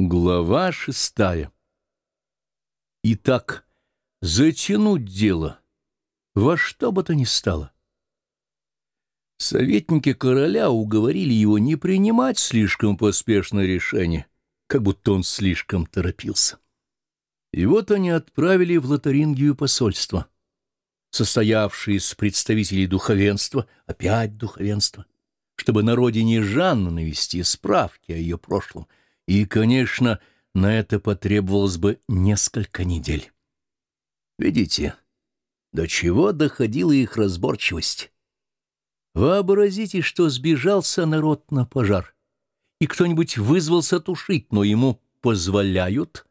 Глава шестая. Итак, затянуть дело во что бы то ни стало. Советники короля уговорили его не принимать слишком поспешное решение, как будто он слишком торопился. И вот они отправили в Лотарингию посольство, состоявшее из представителей духовенства, опять духовенства, чтобы на родине Жанны навести справки о ее прошлом — и, конечно, на это потребовалось бы несколько недель. Видите, до чего доходила их разборчивость. Вообразите, что сбежался народ на пожар, и кто-нибудь вызвался тушить, но ему позволяют,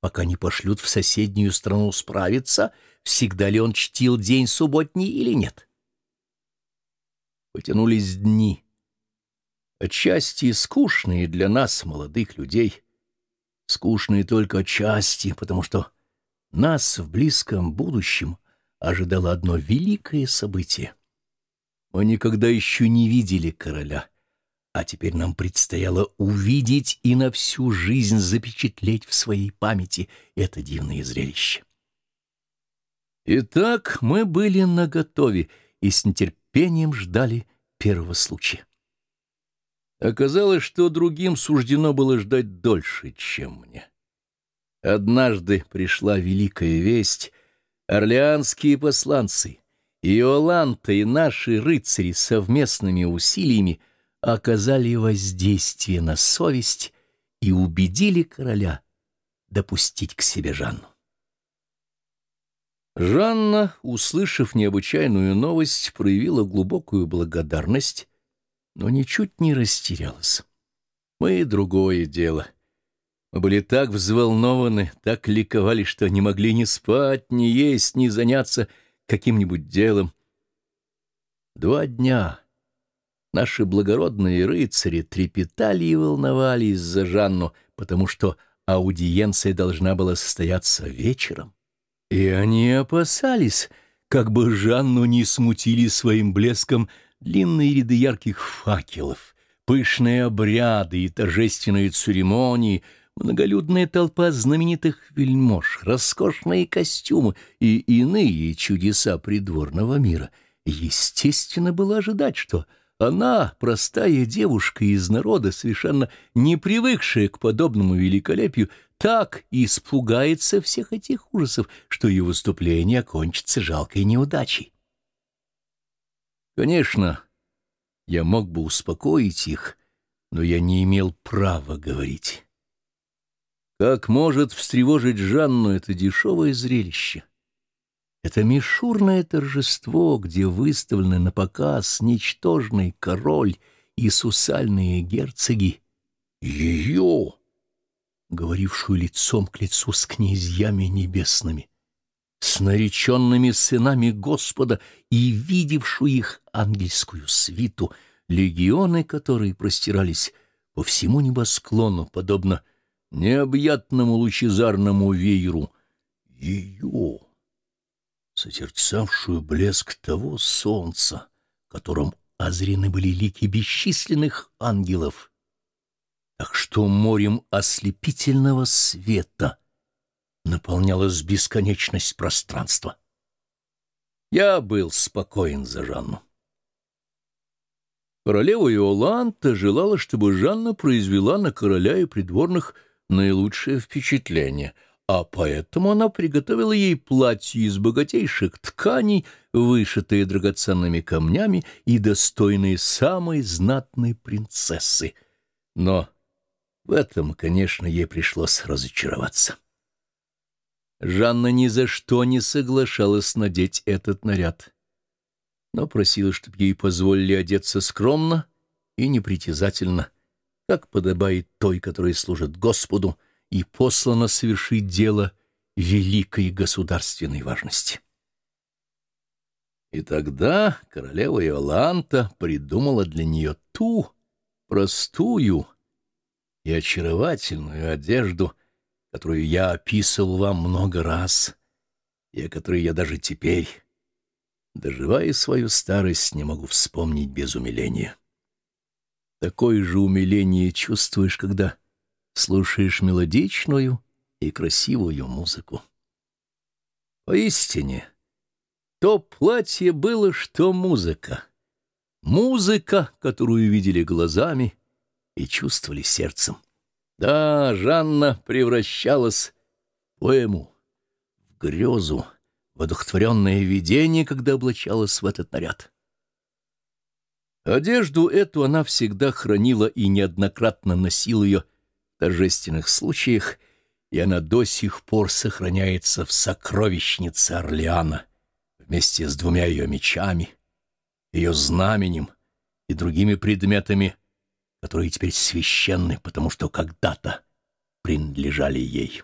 пока не пошлют в соседнюю страну справиться, всегда ли он чтил день субботний или нет. Потянулись дни отчасти скучные для нас, молодых людей. Скучные только отчасти, потому что нас в близком будущем ожидало одно великое событие. Мы никогда еще не видели короля, а теперь нам предстояло увидеть и на всю жизнь запечатлеть в своей памяти это дивное зрелище. Итак, мы были наготове и с нетерпением ждали первого случая. Оказалось, что другим суждено было ждать дольше, чем мне. Однажды пришла великая весть. Орлеанские посланцы, Иоланта и наши рыцари совместными усилиями оказали воздействие на совесть и убедили короля допустить к себе Жанну. Жанна, услышав необычайную новость, проявила глубокую благодарность но ничуть не растерялась. Мы — другое дело. Мы были так взволнованы, так ликовали, что не могли ни спать, ни есть, ни заняться каким-нибудь делом. Два дня наши благородные рыцари трепетали и волновались за Жанну, потому что аудиенция должна была состояться вечером. И они опасались, как бы Жанну не смутили своим блеском длинные ряды ярких факелов, пышные обряды и торжественные церемонии, многолюдная толпа знаменитых вельмож, роскошные костюмы и иные чудеса придворного мира. Естественно было ожидать, что она, простая девушка из народа, совершенно не привыкшая к подобному великолепию, так испугается всех этих ужасов, что ее выступление окончится жалкой неудачей. Конечно, я мог бы успокоить их, но я не имел права говорить. Как может встревожить Жанну это дешевое зрелище? Это мишурное торжество, где выставлены на показ ничтожный король и сусальные герцоги. Ее, говорившую лицом к лицу с князьями небесными с нареченными сынами Господа и видевшую их ангельскую свиту, легионы которые простирались по всему небосклону, подобно необъятному лучезарному вееру, ее, созерцавшую блеск того солнца, которым озрены были лики бесчисленных ангелов, так что морем ослепительного света — наполнялась бесконечность пространства. Я был спокоен за Жанну. Королева Иоланта желала, чтобы Жанна произвела на короля и придворных наилучшее впечатление, а поэтому она приготовила ей платье из богатейших тканей, вышитые драгоценными камнями и достойные самой знатной принцессы. Но в этом, конечно, ей пришлось разочароваться. Жанна ни за что не соглашалась надеть этот наряд, но просила, чтобы ей позволили одеться скромно и непритязательно, как подобает той, которая служит Господу и послана совершить дело великой государственной важности. И тогда королева Иоланта придумала для нее ту простую и очаровательную одежду — которую я описывал вам много раз, и о которой я даже теперь, доживая свою старость, не могу вспомнить без умиления. Такое же умиление чувствуешь, когда слушаешь мелодичную и красивую музыку. Поистине, то платье было, что музыка. Музыка, которую видели глазами и чувствовали сердцем. Да, Жанна превращалась в поэму, в грезу, в одухотворенное видение, когда облачалась в этот наряд. Одежду эту она всегда хранила и неоднократно носила ее в торжественных случаях, и она до сих пор сохраняется в сокровищнице Орлеана вместе с двумя ее мечами, ее знаменем и другими предметами, которые теперь священны, потому что когда-то принадлежали ей.